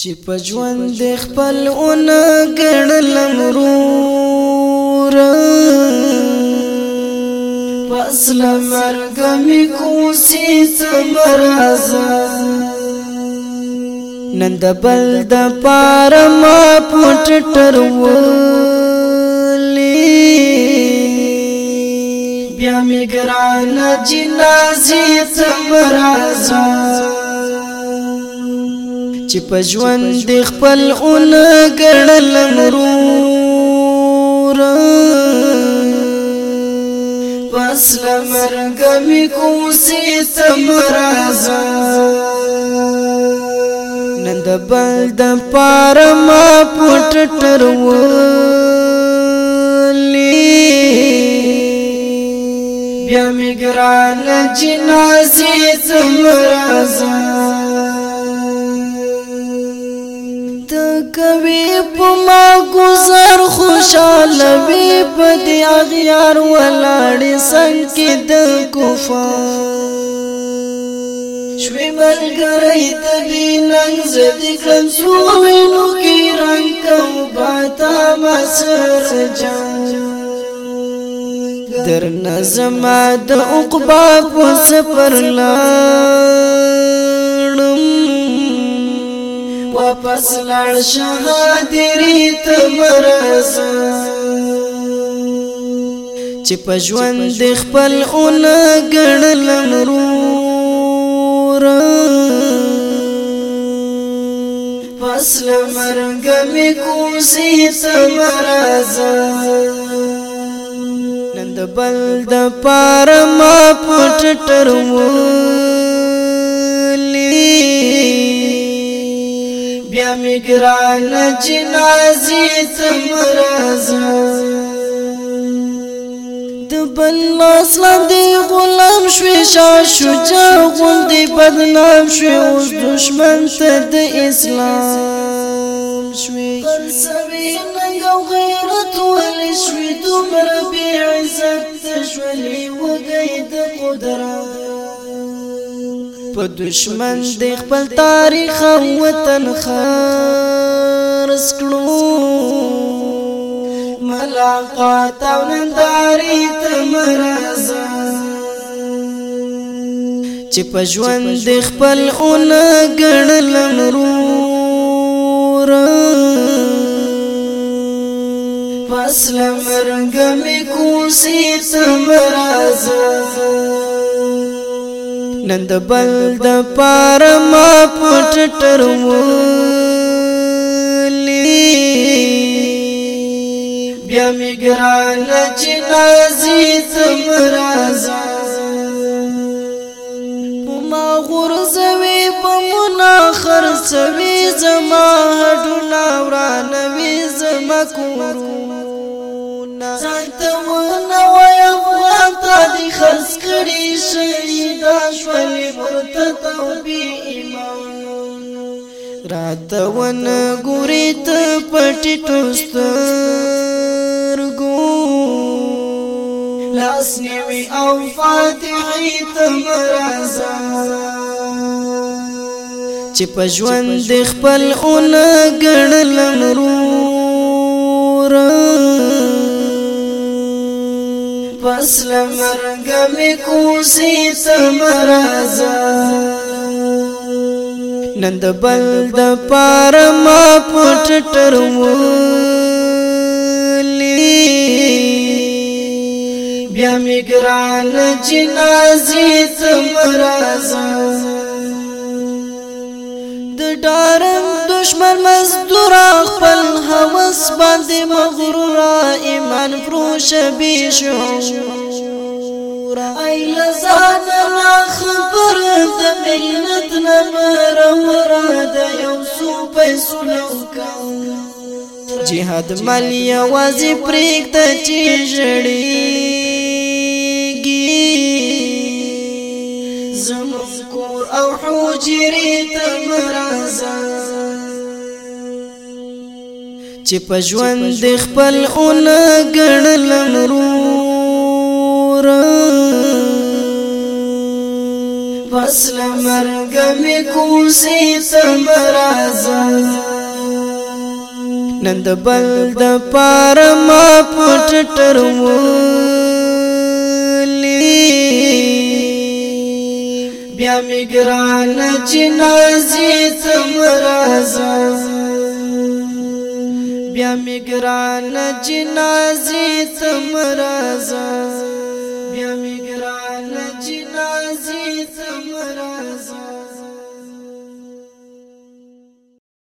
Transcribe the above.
چې په ژوند خپل اون ګړل مرور پسل مرګ می کوسي سمرازا نند بل د پارما پټ ټرو بیا می ګران جنازې تمرازا چې په ژوند خپل اون ګړل مرور پس لمرګ می کوسي تمرازا نند بل د پارما پټ ټرولي بیا می ګران جنازي تمرازا کوي په ما گزار خوشاله وي په دې اغيار ولاړې څنګه د کفار شوي ملګری ته دې نن زد کړم سوینو کې رنگ کوم باتا مسر جان در نظم د عقبا په سفر لار واپس لړ شهادرې تبرز چې په ژوند خپل اون ګړل مرور پس لمرګ می کوسي تبرز نند بل د پارما پټ ټرمو مگران جنازی تمرازا دبل لاس لاندې غلام شوي شاه شجاع غوندې بدنام شوي اوس دشمن ته د اسلام شوي سوي نه یو غیرت ولې شوي دومره بې عزت شولې وګۍ د قدرت په دشمن د خپل تاریخ او وطن خارس کړو ملاقات او نندارې تمرز چې په ژوند د خپل اون ګړل مرور پسلم رنگ می کوسی تمرز نن د بل د پار ما پټ ټرمولي بیا می ګران چې نازي زمرازا پما غرزوي پمنا خرڅوي زما هډونه ورانوي زما کورو کړي شهیدا شول مرتد او بی ایمان راتون ګوري ته پټی ټوستر ګو لاسنوي او فاتحي تمرزا چې په ژوند خپل اون ګړلم روح اصل مرګ مې کوسي تمرازا نند بل د پار ما پټ ټرولي بیا مې ګران جنازي تمرازا ډارم دشمن مزدور خپل هوس باندې مغرور ایمان فروش بي شعور ای لزان را خبر د ملت نمر ورا د یو سو پیسو لوکا جهاد مالی आवाज پریک ته چی جړیږي زمون کور او حجری تم رازا چې په ژوند خپل اون ګڼل مرور بس لمرګ مې کوسي تم رازا نن د بل د پارما پټ ټرمو لی بیا می ګران چې نازي تمرازم بیا می ګران چې نازي تمرازم